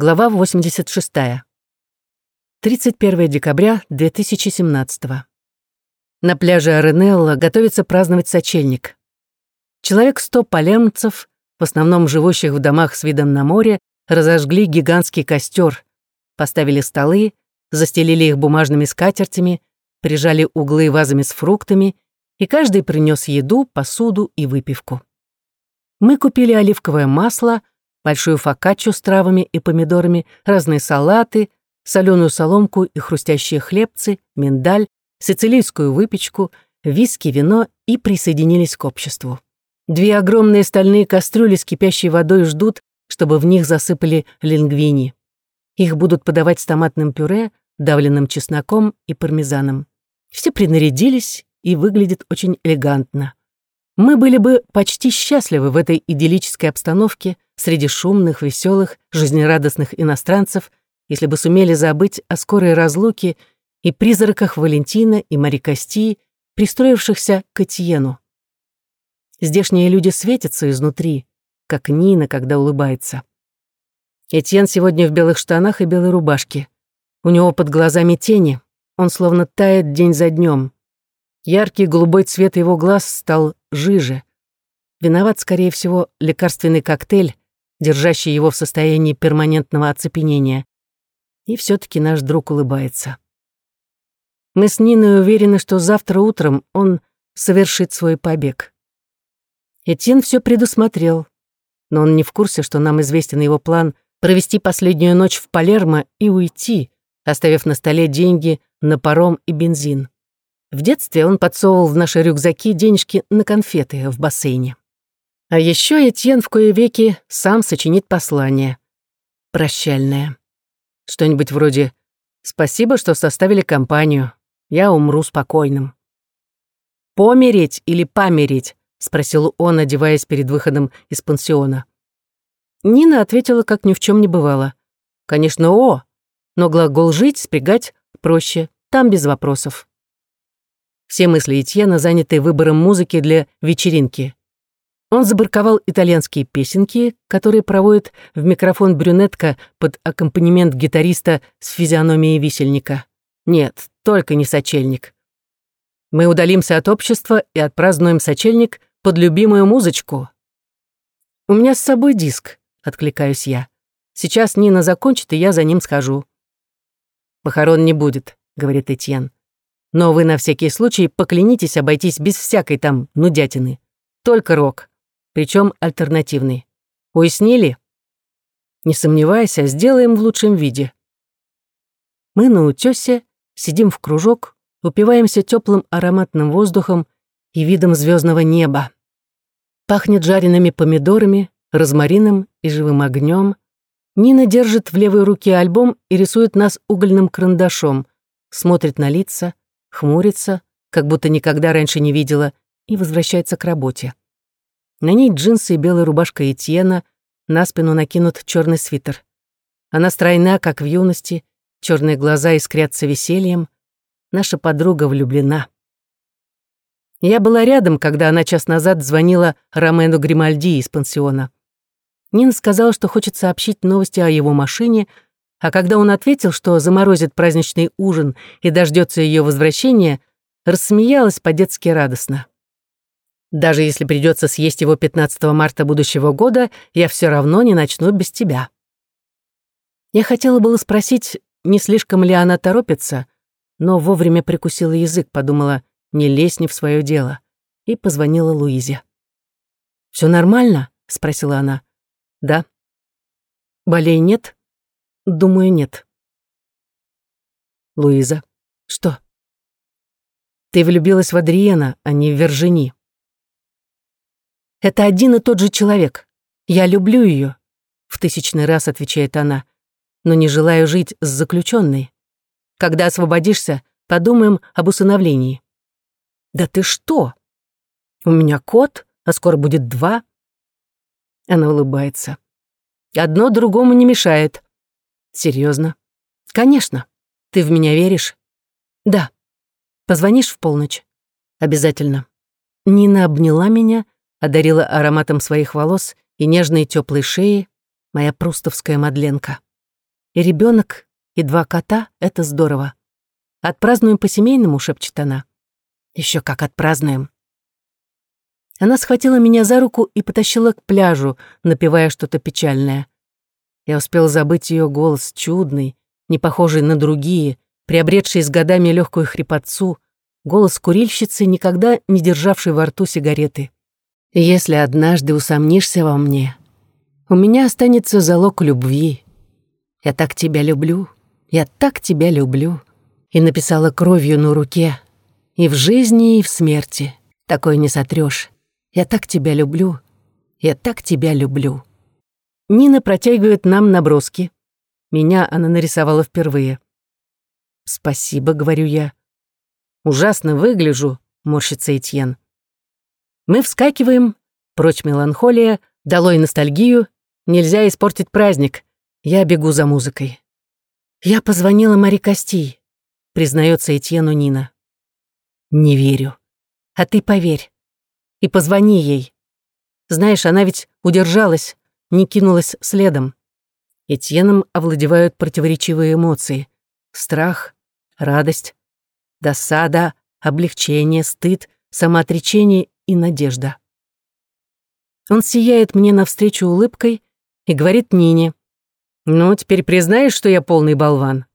Глава 86. 31 декабря 2017. На пляже Аренелла готовится праздновать сочельник. Человек сто полемцев, в основном живущих в домах с видом на море, разожгли гигантский костер, поставили столы, застелили их бумажными скатертями, прижали углы вазами с фруктами, и каждый принес еду, посуду и выпивку. Мы купили оливковое масло — большую фокаччу с травами и помидорами, разные салаты, соленую соломку и хрустящие хлебцы, миндаль, сицилийскую выпечку, виски, вино и присоединились к обществу. Две огромные стальные кастрюли с кипящей водой ждут, чтобы в них засыпали лингвини. Их будут подавать с томатным пюре, давленным чесноком и пармезаном. Все принарядились и выглядят очень элегантно. Мы были бы почти счастливы в этой идиллической обстановке, среди шумных, веселых, жизнерадостных иностранцев, если бы сумели забыть о скорой разлуке и призраках Валентина и Мари Кости, пристроившихся к Этьену. Здешние люди светятся изнутри, как Нина, когда улыбается. Этьен сегодня в белых штанах и белой рубашке. У него под глазами тени, он словно тает день за днем. Яркий голубой цвет его глаз стал жиже. Виноват, скорее всего, лекарственный коктейль, держащий его в состоянии перманентного оцепенения. И все таки наш друг улыбается. Мы с Ниной уверены, что завтра утром он совершит свой побег. Этьен все предусмотрел, но он не в курсе, что нам известен его план провести последнюю ночь в Палермо и уйти, оставив на столе деньги на паром и бензин. В детстве он подсовывал в наши рюкзаки денежки на конфеты в бассейне. А еще Этьен в кое веки сам сочинит послание. Прощальное. Что-нибудь вроде «Спасибо, что составили компанию. Я умру спокойным». «Помереть или помереть?» — спросил он, одеваясь перед выходом из пансиона. Нина ответила, как ни в чем не бывало. «Конечно, о, но глагол «жить» спрягать проще, там без вопросов». Все мысли Этьена заняты выбором музыки для вечеринки. Он забарковал итальянские песенки, которые проводит в микрофон брюнетка под аккомпанемент гитариста с физиономией висельника. Нет, только не сочельник. Мы удалимся от общества и отпразднуем сочельник под любимую музычку. «У меня с собой диск», — откликаюсь я. «Сейчас Нина закончит, и я за ним схожу». «Похорон не будет», — говорит Этьен. «Но вы на всякий случай поклянитесь обойтись без всякой там нудятины. Только рок причем альтернативный. Уяснили? Не сомневайся, сделаем в лучшем виде. Мы на утёсе сидим в кружок, упиваемся теплым ароматным воздухом и видом звездного неба. Пахнет жареными помидорами, розмарином и живым огнем. Нина держит в левой руке альбом и рисует нас угольным карандашом, смотрит на лица, хмурится, как будто никогда раньше не видела, и возвращается к работе. На ней джинсы и белая рубашка Этьена, на спину накинут черный свитер. Она стройна, как в юности, черные глаза искрятся весельем. Наша подруга влюблена. Я была рядом, когда она час назад звонила Ромену Гримальди из пансиона. Нина сказала, что хочет сообщить новости о его машине, а когда он ответил, что заморозит праздничный ужин и дождется ее возвращения, рассмеялась по-детски радостно. Даже если придется съесть его 15 марта будущего года, я все равно не начну без тебя. Я хотела было спросить, не слишком ли она торопится, но вовремя прикусила язык, подумала, не лезь не в свое дело, и позвонила Луизе. Все нормально?» — спросила она. «Да». «Болей нет?» «Думаю, нет». «Луиза, что?» «Ты влюбилась в Адриена, а не в Вержини». Это один и тот же человек. Я люблю ее, в тысячный раз отвечает она, но не желаю жить с заключенной. Когда освободишься, подумаем об усыновлении. Да ты что? У меня кот, а скоро будет два. Она улыбается. Одно другому не мешает. Серьезно? Конечно. Ты в меня веришь? Да. Позвонишь в полночь? Обязательно. Нина обняла меня, одарила ароматом своих волос и нежной теплой шеи моя прустовская Мадленка. И ребенок, и два кота — это здорово. Отпразднуем по-семейному, шепчет она. Еще как отпразднуем. Она схватила меня за руку и потащила к пляжу, напевая что-то печальное. Я успел забыть ее голос, чудный, не похожий на другие, приобретший с годами легкую хрипотцу, голос курильщицы, никогда не державшей во рту сигареты. «Если однажды усомнишься во мне, у меня останется залог любви. Я так тебя люблю, я так тебя люблю». И написала кровью на руке. И в жизни, и в смерти. Такое не сотрешь. Я так тебя люблю, я так тебя люблю. Нина протягивает нам наброски. Меня она нарисовала впервые. «Спасибо», — говорю я. «Ужасно выгляжу», — морщится Этьен. Мы вскакиваем, прочь меланхолия, долой ностальгию, нельзя испортить праздник. Я бегу за музыкой. Я позвонила Мари Кости, признается Этьену Нина. Не верю. А ты поверь. И позвони ей. Знаешь, она ведь удержалась, не кинулась следом. Этьеном овладевают противоречивые эмоции. Страх, радость, досада, облегчение, стыд, самоотречение и надежда. Он сияет мне навстречу улыбкой и говорит Нине, «Ну, теперь признаешь, что я полный болван?»